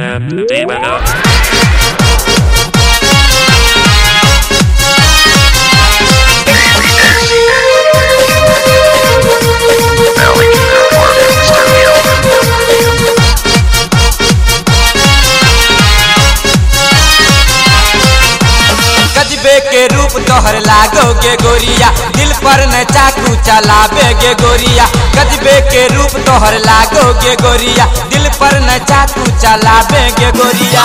and Demon Up. तोहर लागोगे गोरिया, दिल पर न चाकू चलावे गे गोरिया। गजबे के रूप तोहर लागोगे गोरिया, दिल पर न चाकू चलावे गे गोरिया।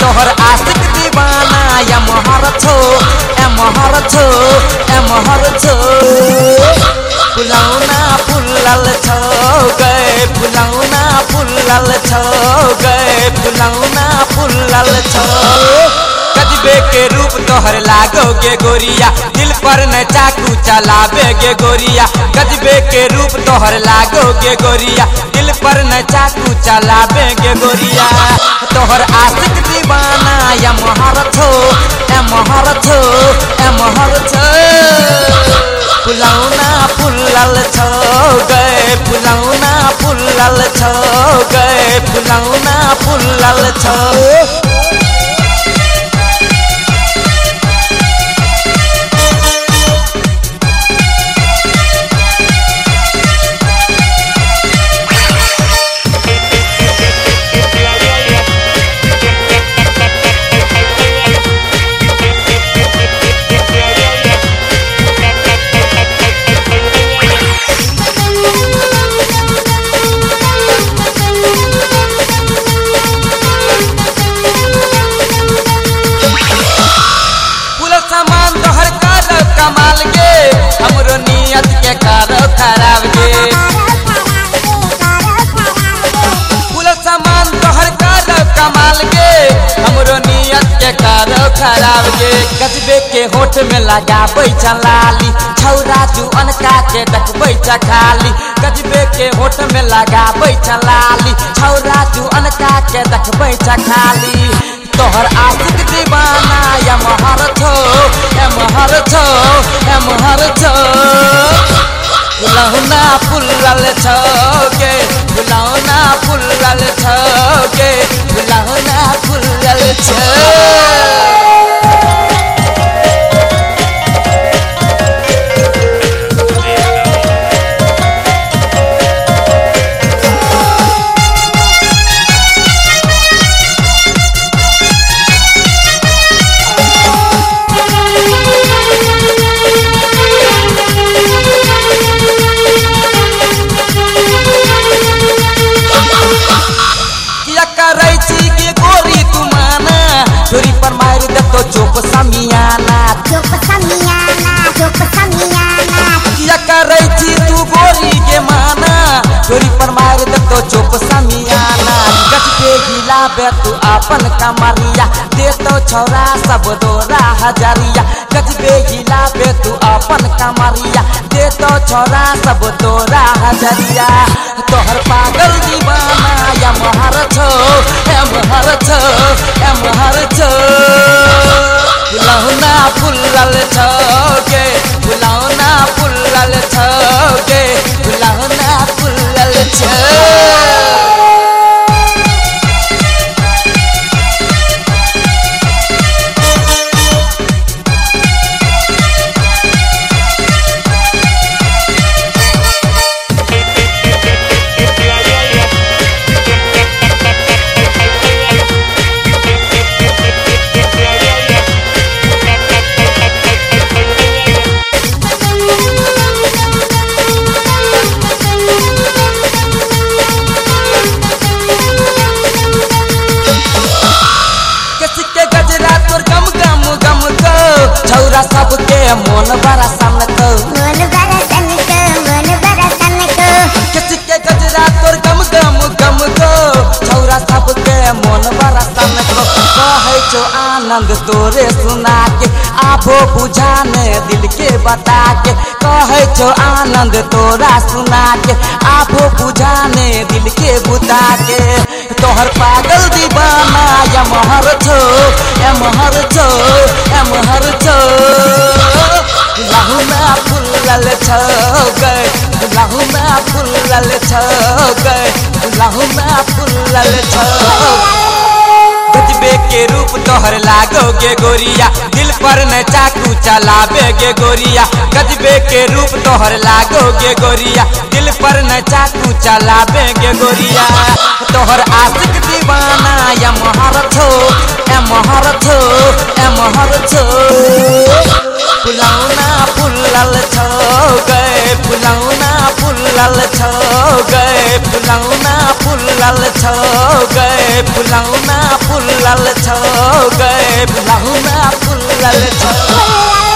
तोहर आशिक दीवाना या मोहर छो, ए मोहर छो, ए मोहर छो। फुलौना फुलल छो गए फुलौना फुलल छो गए फुलौना फुलल छो। गजबे के रूप तोहर लागोगे गोरिया। दिल पर न चाकू चलावे गे गोरिया। गजबे के रूप तोहर लागोगे गोरिया। दिल पर न चाकू चलावे गे गोरिया। तोहर आशिक दीवाना या मोहर छो, ए मोहर छो, ए मोहर छो। फुलौना फुलल छो गए फुलौना फुलल छो गए फुलौना फुलल छो। खराब गे गजबे के होठ में लगाबै चलाली छौरा जुअन का के देखबै चखाली गजबे के होठ में लगाबै चलाली छौरा जुअन का के देखबै चखाली तोहर आशिक दीवाना या महर छो, ए महर छो, ए महर छो। फुलौना फुलल छो गे फुलौना चुप समियाना Chup samiana, chup samiana. किया करै छी तू गोरी के माना। चोरी पर मार दे तो चुप समियाना गज के हिलाबे तू अपन कमरिया। दे तो छौरा सब दोरा हजरिया। गज के हिलाबे तू अपन कमरिया। दे तो छौरा सब दोरा हजरिया। तोहर पागल दीवाना या महर छो ए महर छो आनंद तोरे सुना के आभो बुझाने दिल के बता के कहे छो आनंद तोरा सुना के आभो बुझाने दिल के बुता के तोहर पागल दीवाना या महर छो, ए महर छो, ए महर छो। लहुना फुलल छो गए लहुना फुलल छो गए लहुना फुलल छो के रूप तोहर लागोगे गोरिया। दिल पर न चाकू चलावे गे गोरिया। गजबे के रूप तोहर लागोगे गोरिया। दिल पर न चाकू चलावे गे गोरिया। तोहर आशिक दीवाना या महारथ हो, ए महारथ हो, ए महारथ हो। फुलौना फुलल छो गए फुलौना फुलल छो गए फुलौना फुलल छो गए। फुलौना फुलल छो गए फूल लाल छो।